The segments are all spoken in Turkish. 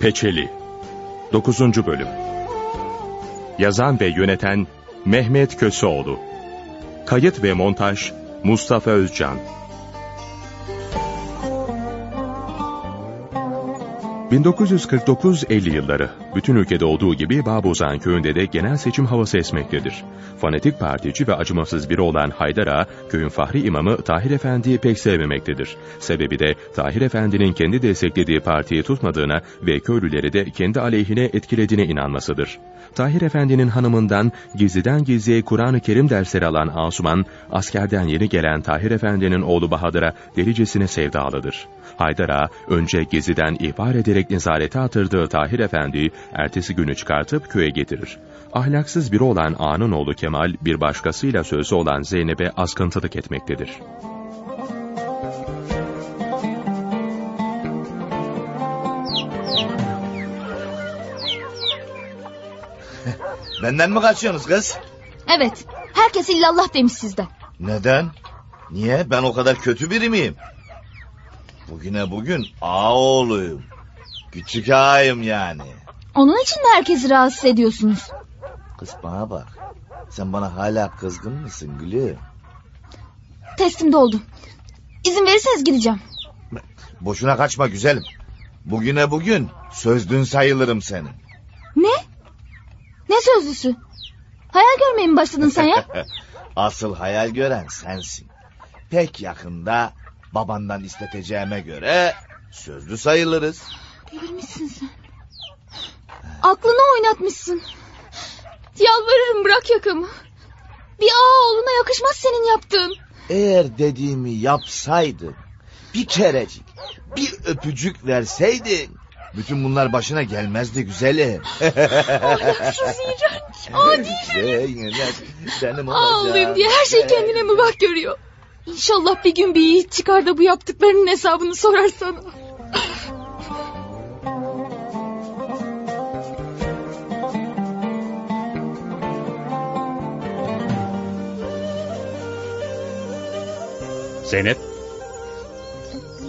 Peçeli 9. Bölüm. Yazan ve yöneten Mehmet Köseoğlu. Kayıt ve montaj Mustafa Özcan. 1949-50 yılları bütün ülkede olduğu gibi Babozan köyünde de genel seçim havası esmektedir. Fanatik partici ve acımasız biri olan Haydar Ağa, köyün fahri imamı Tahir Efendi'yi pek sevmemektedir. Sebebi de Tahir Efendi'nin kendi desteklediği partiyi tutmadığına ve köylüleri de kendi aleyhine etkilediğine inanmasıdır. Tahir Efendi'nin hanımından gizliden gizliye Kur'an-ı Kerim dersleri alan Asuman, askerden yeni gelen Tahir Efendi'nin oğlu Bahadır'a delicesine sevdalıdır. Haydar Ağa, önce gizliden ihbar ederek nezarete atırdığı Tahir Efendi'yi ertesi günü çıkartıp köye getirir. Ahlaksız biri olan Ağa'nın oğlu Kemal, bir başkasıyla sözü olan Zeynep'e askıntılık etmektedir. Benden mi kaçıyorsunuz kız? Evet. Herkes illallah demiş sizden. Neden? Niye? Ben o kadar kötü biri miyim? Bugüne bugün ağa oğluyum. Küçük ağayım yani. Onun için de herkesi rahatsız ediyorsunuz. Kız bana bak. Sen bana hala kızgın mısın gülüm? Teslim oldum. İzin verirseniz gideceğim. Boşuna kaçma güzelim. Bugüne bugün sözlün sayılırım senin. Ne? Ne sözlüsü? Hayal görmeye mi başladın sen ya? Asıl hayal gören sensin. Pek yakında babandan isteteceğime göre sözlü sayılırız. Delirmişsin sen. Aklını oynatmışsın. Yalvarırım bırak yakamı. Bir ağa oğluna yakışmaz senin yaptığın. Eğer dediğimi yapsaydın, bir kerecik, bir öpücük verseydin, bütün bunlar başına gelmezdi güzelim. Ahlaksız iğrenç. Adi. Benim Ağlayayım diye her şey kendine mübah görüyor. İnşallah bir gün bir yiğit çıkar da bu yaptıklarının hesabını sorar sana. Zeynep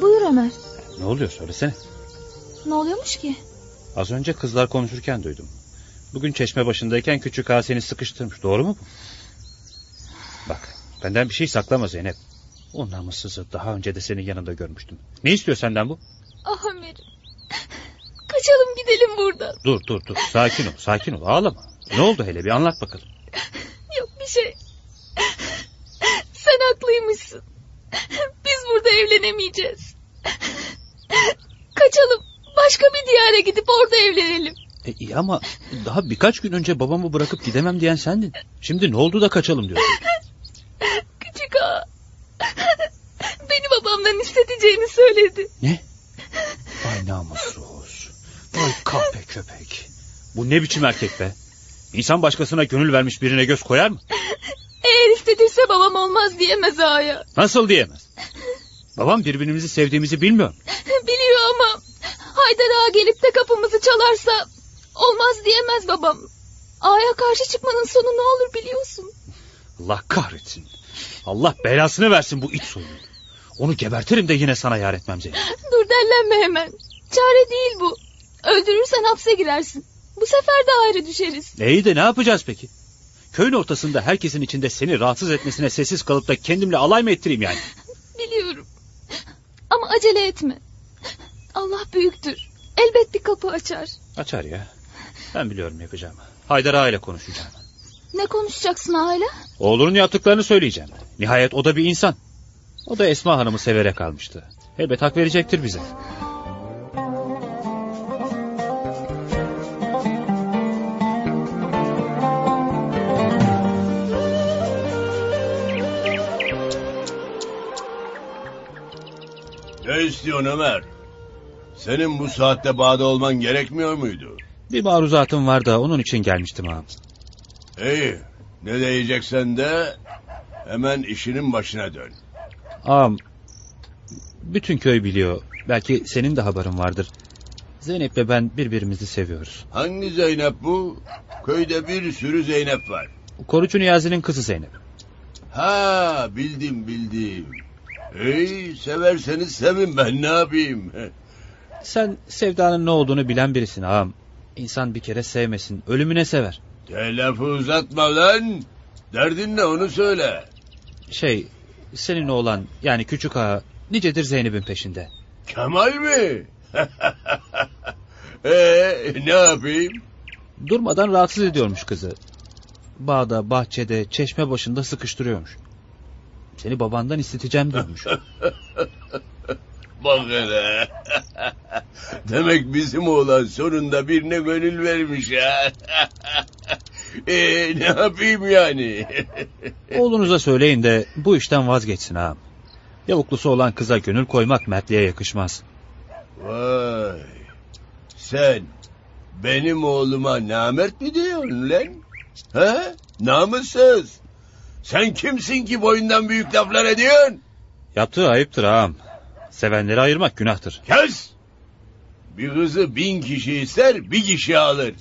Buyur Ömer. ne oluyor söylesene. Ne oluyormuş ki? Az önce kızlar konuşurken duydum. Bugün çeşme başındayken küçük ağa seni sıkıştırmış doğru mu bu? Bak benden bir şey saklama Zeynep. O namussuzu daha önce de senin yanında görmüştüm. Ne istiyor senden bu? Ah Ömer'im. Kaçalım gidelim buradan. Dur dur dur sakin ol sakin ol ağlama. Ne oldu hele bir anlat bakalım. Yok bir şey. Sen haklıymışsın. Biz burada evlenemeyeceğiz. Kaçalım. Başka bir diyara gidip orada evlenelim. E, iyi ama daha birkaç gün önce babamı bırakıp gidemem diyen sendin. Şimdi ne oldu da kaçalım diyorsun. Küçük ağa. Beni babamdan isteteceğini söyledi. Ne? Vay namussuz. Vay kahpe köpek. Bu ne biçim erkek be? İnsan başkasına gönül vermiş birine göz koyar mı? Babam olmaz diyemez ağaya. Nasıl diyemez? Babam birbirimizi sevdiğimizi bilmiyor. mu? Biliyor ama Haydar ağa gelip de kapımızı çalarsa olmaz diyemez babam. Ağaya karşı çıkmanın sonu ne olur biliyorsun. Allah kahretsin. Allah belasını versin bu iç soyunu. Onu gebertirim de yine sana yar etmem Zeynep. Dur dellenme hemen. Çare değil bu. Öldürürsen hapse girersin. Bu sefer de ayrı düşeriz. İyi de ne yapacağız peki? Köyün ortasında herkesin içinde seni rahatsız etmesine sessiz kalıp da kendimle alay mı ettireyim yani? Biliyorum. Ama acele etme. Allah büyüktür. Elbet bir kapı açar. Açar ya. Ben biliyorum yapacağımı. Haydar Ağa ile konuşacağım. Ne konuşacaksın hala? Oğlunun yaptıklarını söyleyeceğim. Nihayet o da bir insan. O da Esma Hanım'ı severek almıştı. Elbet hak verecektir bize. Ne istiyorsun Ömer? Senin bu saatte bağda olman gerekmiyor muydu? Bir maruzatım var da onun için gelmiştim ağam. İyi. Ne diyeceksen de hemen işinin başına dön. Ağam, bütün köy biliyor. Belki senin de haberin vardır. Zeynep'le ben birbirimizi seviyoruz. Hangi Zeynep bu? Köyde bir sürü Zeynep var. Korucu Niyazi'nin kızı Zeynep. Ha bildim bildim. İyi severseniz sevin ben ne yapayım. Sen sevdanın ne olduğunu bilen birisin ağam. İnsan bir kere sevmesin. Ölümüne sever. Telafı uzatma lan. Derdin ne onu söyle. Şey senin oğlan yani küçük ağa nicedir Zeynep'in peşinde. Kemal mi? Ee, ne yapayım? Durmadan rahatsız ediyormuş kızı. Bağda, bahçede, çeşme başında sıkıştırıyormuş. Seni babandan isteteceğim diyormuş. Bak hele. Demek bizim oğlan sonunda birine gönül vermiş ha. ee, ne yapayım yani? Oğlunuza söyleyin de bu işten vazgeçsin ağam. Yavuklusu olan kıza gönül koymak mertliğe yakışmaz. Vay. Sen benim oğluma namert mi diyorsun lan? He? Namussuz. Sen kimsin ki boyundan büyük laflar ediyorsun? Yaptığı ayıptır ağam. Sevenleri ayırmak günahtır. Kes! Bir kızı bin kişi ister bir kişi alır.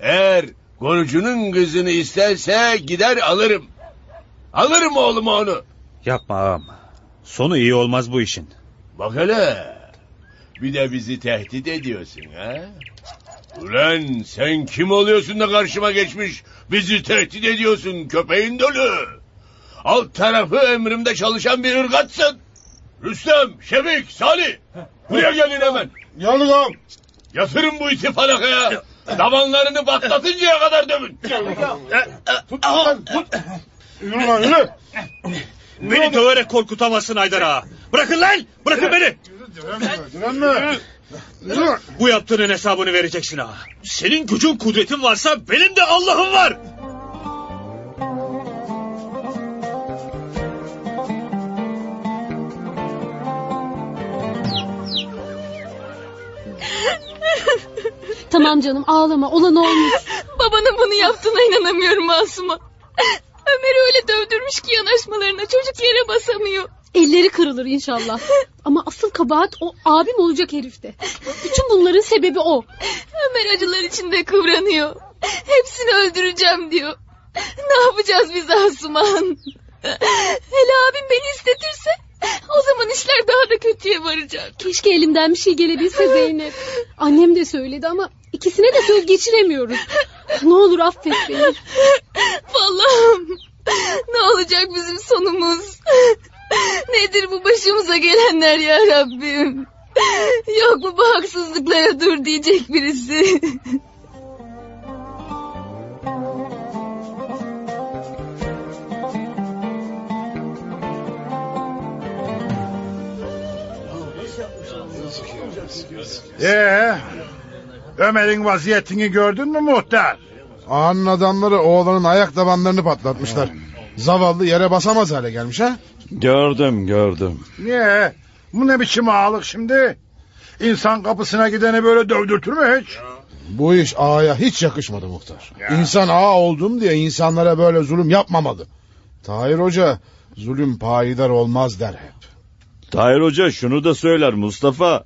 Eğer korucunun kızını isterse gider alırım. Alırım oğluma onu. Yapma ağam. Sonu iyi olmaz bu işin. Bak hele. Bir de bizi tehdit ediyorsun ha? Ulan sen kim oluyorsun da karşıma geçmiş bizi tehdit ediyorsun köpeğin dolu. Alt tarafı emrimde çalışan bir ırgatsın. Rüstem, Şefik, Salih. Buraya gelin hemen. Geldik ağam. Yatırın bu iti falakaya. Davanlarını patlatıncaya kadar dövün. Tut lan tut. Yürü lan yürü. Beni döverek korkutamazsın Haydar ağa. Bırakın lan! Bırakın beni! Direnme direnme. Bu yaptığının hesabını vereceksin ağa. Senin gücün kudretin varsa benim de Allah'ım var. Tamam canım ağlama olan olmuş. Babanın bunu yaptığına inanamıyorum Masum'a. Ömer'i öyle dövdürmüş ki yanaşmalarına çocuk yere basamıyor. Elleri kırılır inşallah. Ama asıl kabahat o abim olacak herifte. Bütün bunların sebebi o. Ömer acılar içinde kıvranıyor. Hepsini öldüreceğim diyor. Ne yapacağız biz Asuman? Hele abim beni istetirse o zaman işler daha da kötüye varacak. Keşke elimden bir şey gelebilse Zeynep. Annem de söyledi ama ikisine de söz geçiremiyoruz. Ne olur affet beni. Allah'ım ne olacak bizim sonumuz? Nedir bu başımıza gelenler ya Rabbim? Yok mu bu haksızlıklara dur diyecek birisi? Ee, Ömer'in vaziyetini gördün mü muhtar? Ağanın adamları oğlanın ayak tabanlarını patlatmışlar. Zavallı yere basamaz hale gelmiş ha. Gördüm gördüm. Niye? Bu ne biçim ağalık şimdi? İnsan kapısına gideni böyle dövdürtür mü hiç? Bu iş ağaya hiç yakışmadı muhtar. Ya. İnsan ağa oldum diye insanlara böyle zulüm yapmamalı. Tahir Hoca zulüm payidar olmaz der hep. Tahir Hoca şunu da söyler Mustafa.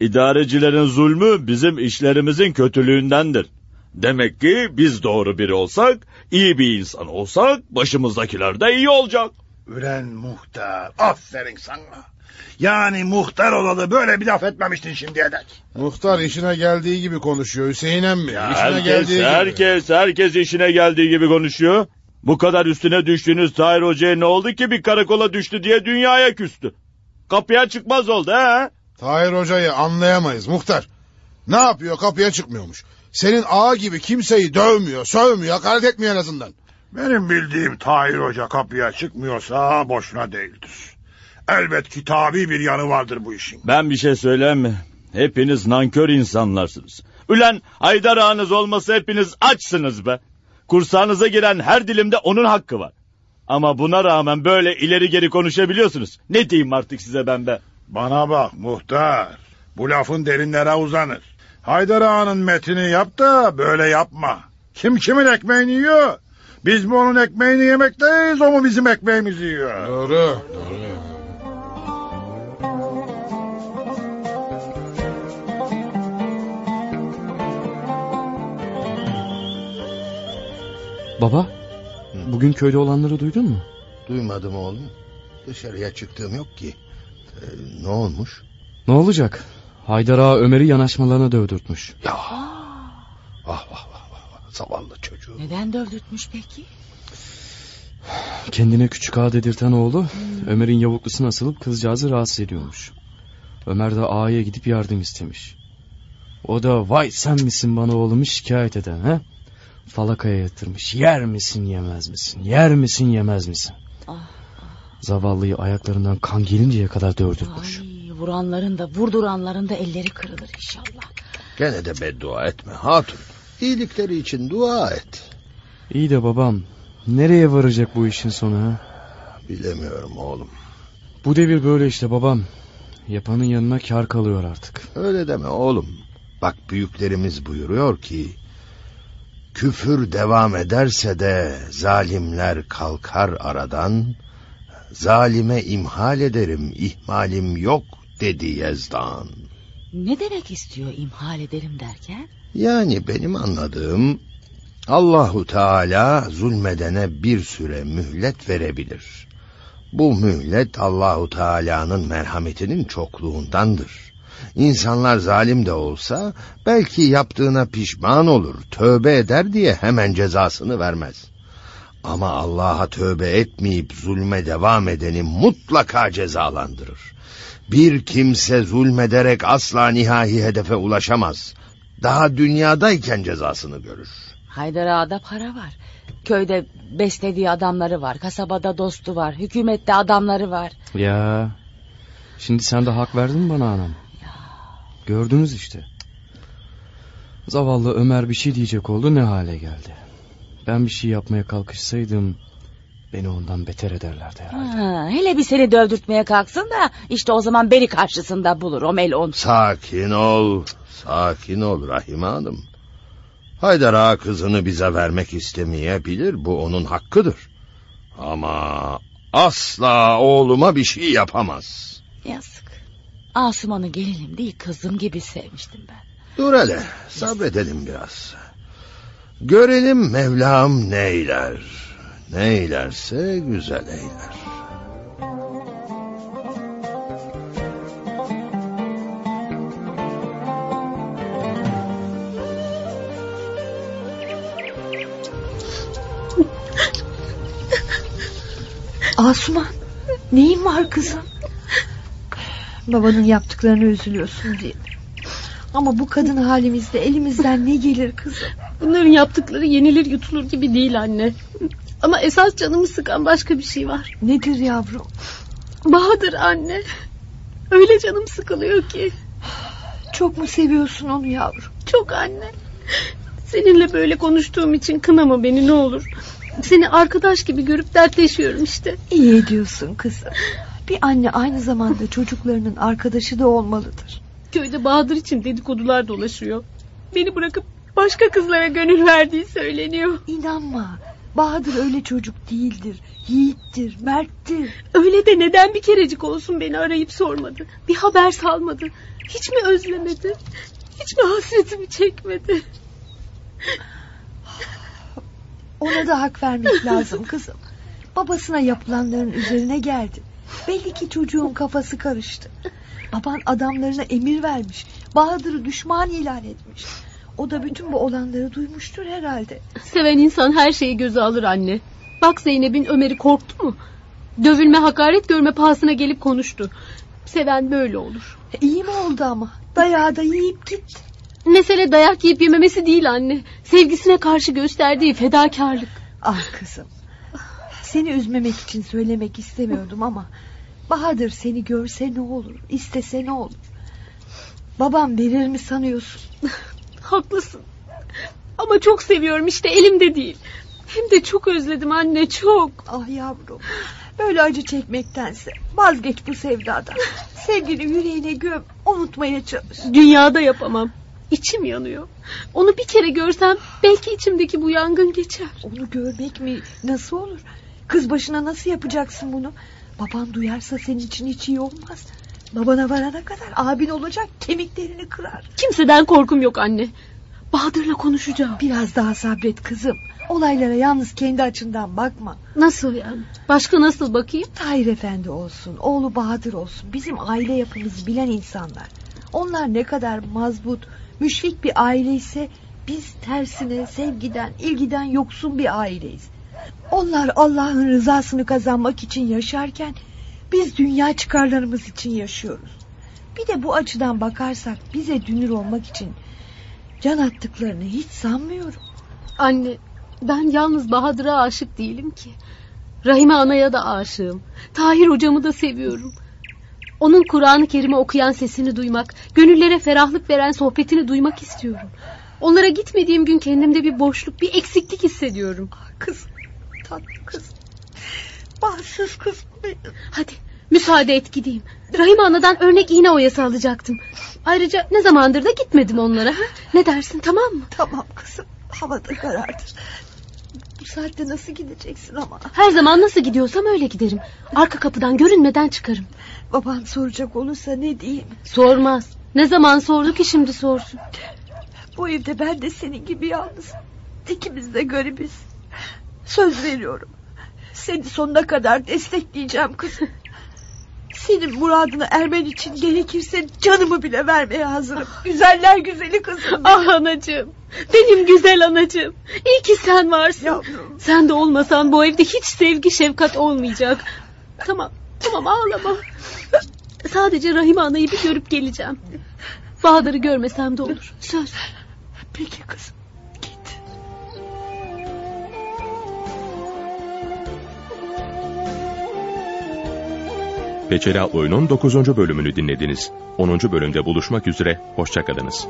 İdarecilerin zulmü bizim işlerimizin kötülüğündendir. Demek ki biz doğru biri olsak, iyi bir insan olsak başımızdakiler de iyi olacak. Ülen muhtar, aferin sana. Yani muhtar olalı böyle bir laf etmemiştin şimdiye dek. Muhtar işine geldiği gibi konuşuyor Hüseyin emmi. Ya işine Herkes, geldiği gibi. herkes, herkes işine geldiği gibi konuşuyor. Bu kadar üstüne düştüğünüz Tahir Hoca'ya ne oldu ki bir karakola düştü diye dünyaya küstü. Kapıya çıkmaz oldu ha? Tahir Hoca'yı anlayamayız muhtar. Ne yapıyor kapıya çıkmıyormuş. Senin ağa gibi kimseyi dövmüyor, sövmüyor, hakaret etmiyor en azından. Benim bildiğim Tahir Hoca kapıya çıkmıyorsa boşuna değildir. Elbet kitabi bir yanı vardır bu işin. Ben bir şey söyleyeyim mi? Hepiniz nankör insanlarsınız. Ülen Haydar ağanız olmasa hepiniz açsınız be. Kursağınıza giren her dilimde onun hakkı var. Ama buna rağmen böyle ileri geri konuşabiliyorsunuz. Ne diyeyim artık size ben be? Bana bak muhtar. Bu lafın derinlere uzanır. Haydar Ağa'nın metini yap da böyle yapma. Kim kimin ekmeğini yiyor? Biz mi onun ekmeğini yemekteyiz o mu bizim ekmeğimizi yiyor? Doğru, doğru. Baba, bugün köyde olanları duydun mu? Duymadım oğlum. Dışarıya çıktığım yok ki. Ee, ne olmuş? Ne olacak? Haydar Ağa Ömer'i yanaşmalarına dövdürtmüş. Ya. Ah vah vah vah vah. Zavallı çocuğu. Neden dövdürtmüş peki? Kendine küçük ağa dedirten oğlu Ömer'in yavuklusuna asılıp kızcağızı rahatsız ediyormuş. Ömer de ağaya gidip yardım istemiş. O da vay sen misin bana oğlumu şikayet eden ha? Falakaya yatırmış. Yer misin yemez misin? Yer misin yemez misin? Zavallıyı ayaklarından kan gelinceye kadar dövdürtmüş. Ay, vuranların da vurduranların da elleri kırılır inşallah. Gene de beddua etme hatun. İyilikleri için dua et. İyi de babam nereye varacak bu işin sonu ha? Bilemiyorum oğlum. Bu devir böyle işte babam. Yapanın yanına kar kalıyor artık. Öyle deme oğlum. Bak büyüklerimiz buyuruyor ki... Küfür devam ederse de zalimler kalkar aradan... Zalime imhal ederim, ihmalim yok dedi Yezdan. Ne demek istiyor imhal ederim derken? Yani benim anladığım Allahu Teala zulmedene bir süre mühlet verebilir. Bu mühlet Allahu Teala'nın merhametinin çokluğundandır. İnsanlar zalim de olsa belki yaptığına pişman olur, tövbe eder diye hemen cezasını vermez. Ama Allah'a tövbe etmeyip zulme devam edeni mutlaka cezalandırır. Bir kimse zulmederek asla nihai hedefe ulaşamaz. Daha dünyadayken cezasını görür. Haydar Ağa'da para var. Köyde beslediği adamları var. Kasabada dostu var. Hükümette adamları var. Ya şimdi sen de hak verdin mi bana anam? Gördünüz işte. Zavallı Ömer bir şey diyecek oldu ne hale geldi. Ben bir şey yapmaya kalkışsaydım beni ondan beter ederlerdi herhalde. Ha, hele bir seni dövdürtmeye kalksın da işte o zaman beni karşısında bulur o melon. Sakin ol, sakin ol Rahime Hanım. Haydar Ağa kızını bize vermek istemeyebilir, bu onun hakkıdır. Ama asla oğluma bir şey yapamaz. Yazık. Asuman'ı gelinim değil kızım gibi sevmiştim ben. Dur hele, sabredelim biraz. Görelim Mevlam neyler. Neylerse güzel eyler. Asuman neyin var kızım? Babanın yaptıklarını üzülüyorsun diye. Ama bu kadın halimizde elimizden ne gelir kızım? Bunların yaptıkları yenilir yutulur gibi değil anne. Ama esas canımı sıkan başka bir şey var. Nedir yavrum? Bahadır anne. Öyle canım sıkılıyor ki. Çok mu seviyorsun onu yavrum? Çok anne. Seninle böyle konuştuğum için kınama beni ne olur. Seni arkadaş gibi görüp dertleşiyorum işte. İyi ediyorsun kızım. Bir anne aynı zamanda çocuklarının arkadaşı da olmalıdır. Köyde Bahadır için dedikodular dolaşıyor. Beni bırakıp başka kızlara gönül verdiği söyleniyor. İnanma. Bahadır öyle çocuk değildir. Yiğittir, merttir. Öyle de neden bir kerecik olsun beni arayıp sormadı? Bir haber salmadı. Hiç mi özlemedi? Hiç mi hasretimi çekmedi? Ona da hak vermek lazım kızım. Babasına yapılanların üzerine geldi. Belli ki çocuğun kafası karıştı. Baban adamlarına emir vermiş. Bahadır'ı düşman ilan etmiş. O da bütün bu olanları duymuştur herhalde. Seven insan her şeyi göze alır anne. Bak Zeynep'in Ömer'i korktu mu? Dövülme hakaret görme pahasına gelip konuştu. Seven böyle olur. İyi mi oldu ama? Dayağı da yiyip gitti. Mesele dayak yiyip yememesi değil anne. Sevgisine karşı gösterdiği fedakarlık. Ah kızım. Seni üzmemek için söylemek istemiyordum ama... Bahadır seni görse ne olur, istese ne olur? Babam verir mi sanıyorsun? Haklısın. Ama çok seviyorum işte elimde değil. Hem de çok özledim anne çok. Ah yavrum. Böyle acı çekmektense vazgeç bu sevdadan. Sevgini yüreğine göm, unutmaya çalış. Dünyada yapamam. İçim yanıyor. Onu bir kere görsem belki içimdeki bu yangın geçer. Onu görmek mi? Nasıl olur? Kız başına nasıl yapacaksın bunu? Baban duyarsa senin için hiç iyi olmaz. Babana varana kadar abin olacak kemiklerini kırar. Kimseden korkum yok anne. Bahadır'la konuşacağım. Biraz daha sabret kızım. Olaylara yalnız kendi açından bakma. Nasıl yani? Başka nasıl bakayım? Tahir Efendi olsun, oğlu Bahadır olsun. Bizim aile yapımızı bilen insanlar. Onlar ne kadar mazbut, müşfik bir aile ise biz tersine sevgiden, ilgiden yoksun bir aileyiz. Onlar Allah'ın rızasını kazanmak için yaşarken biz dünya çıkarlarımız için yaşıyoruz. Bir de bu açıdan bakarsak bize dünür olmak için can attıklarını hiç sanmıyorum. Anne ben yalnız Bahadır'a aşık değilim ki. Rahime Ana'ya da aşığım. Tahir hocamı da seviyorum. Onun Kur'an-ı Kerim'i okuyan sesini duymak, gönüllere ferahlık veren sohbetini duymak istiyorum. Onlara gitmediğim gün kendimde bir boşluk, bir eksiklik hissediyorum. Kız, tatlı kız. Bahtsız kız. Hadi müsaade et gideyim. Rahime Ana'dan örnek iğne oyası alacaktım. Ayrıca ne zamandır da gitmedim onlara. Ha? Ne dersin tamam mı? Tamam kızım. Havada karardı. Bu saatte nasıl gideceksin ama? Her zaman nasıl gidiyorsam öyle giderim. Arka kapıdan görünmeden çıkarım. Baban soracak olursa ne diyeyim? Sormaz. Ne zaman sordu ki şimdi sorsun. Bu evde ben de senin gibi yalnızım. İkimiz de garibiz. Söz veriyorum. Seni sonuna kadar destekleyeceğim kızım. Senin muradına ermen için gerekirse canımı bile vermeye hazırım. Güzeller güzeli kızım. Ah anacığım. Benim güzel anacığım. İyi ki sen varsın. Yavrum. Sen de olmasan bu evde hiç sevgi şefkat olmayacak. Tamam tamam ağlama. Sadece Rahime anayı bir görüp geleceğim. Bahadır'ı görmesem de olur. Söz. Peki kızım. Peçeli Atlı Oyun'un 9. bölümünü dinlediniz. 10. bölümde buluşmak üzere, hoşçakalınız.